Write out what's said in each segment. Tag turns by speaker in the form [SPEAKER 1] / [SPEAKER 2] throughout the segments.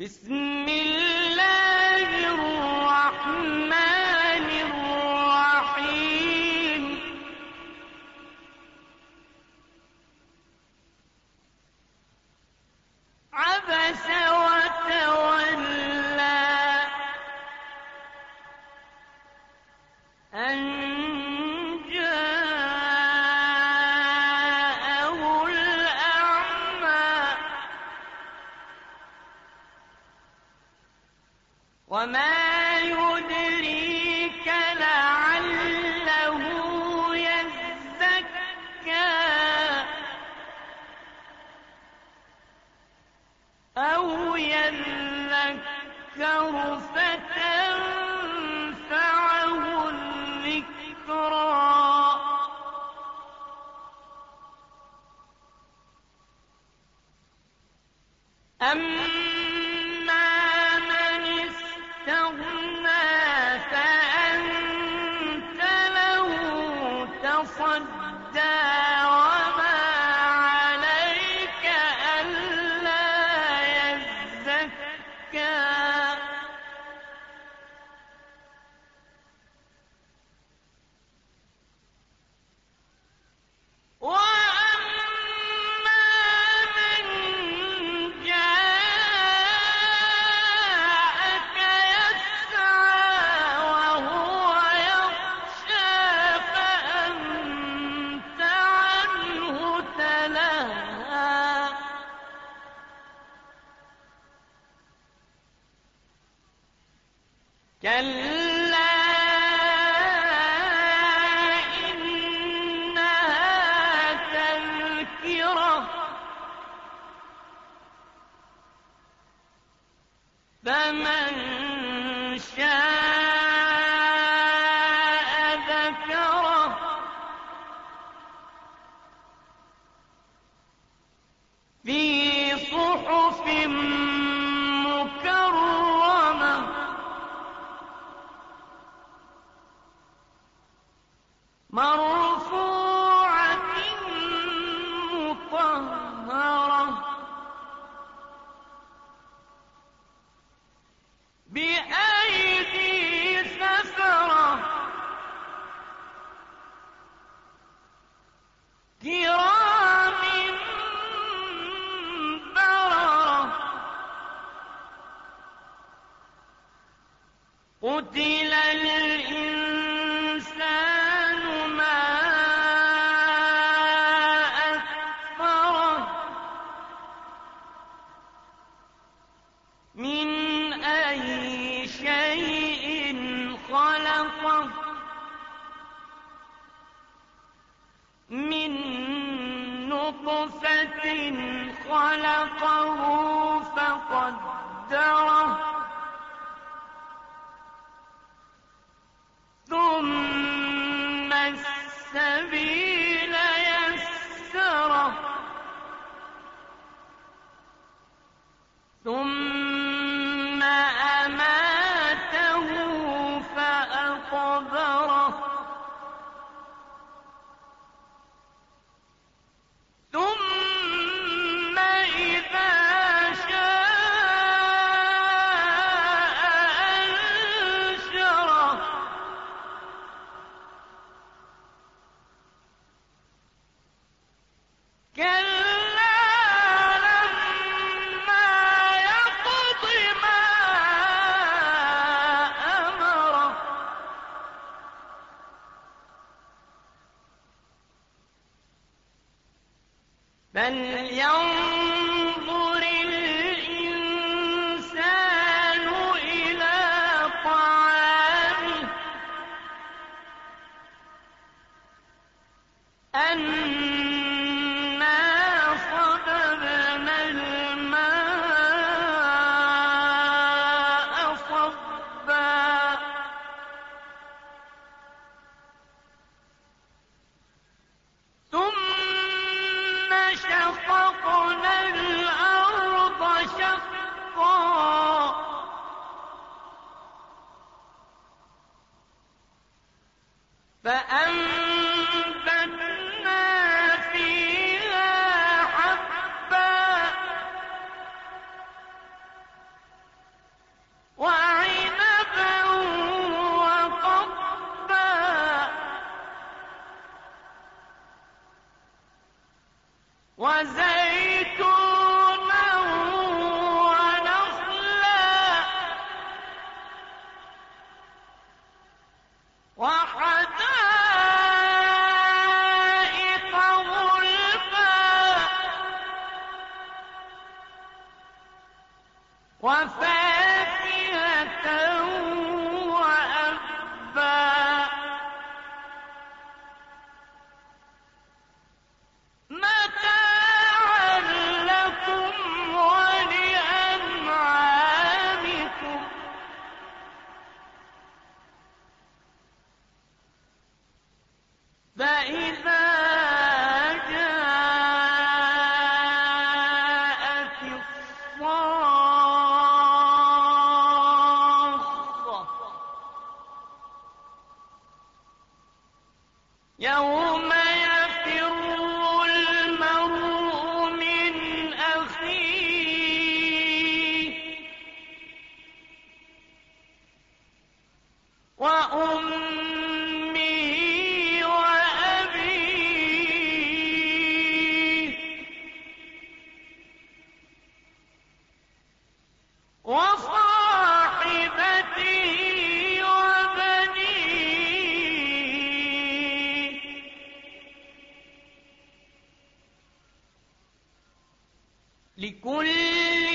[SPEAKER 1] بسم الله الرحمن الرحيم عبس وما يدريك لعله يزكى أو يذكر فتنفعه الذكرى أما كلا إنها تذكرة فمن قتل الإنسان ما أكفره من أي شيء خلقه من نطفة خلقه um فلينظر وزيتونا ونخلا. وحدائق غلبا لكل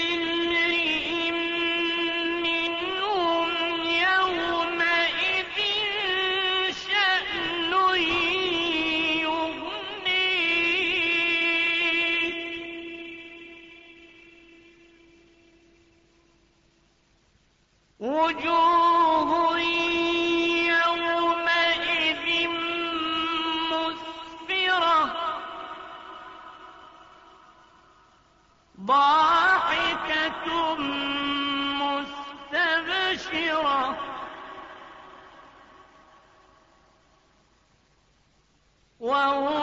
[SPEAKER 1] ضاحكة مستبشرة. ووجوه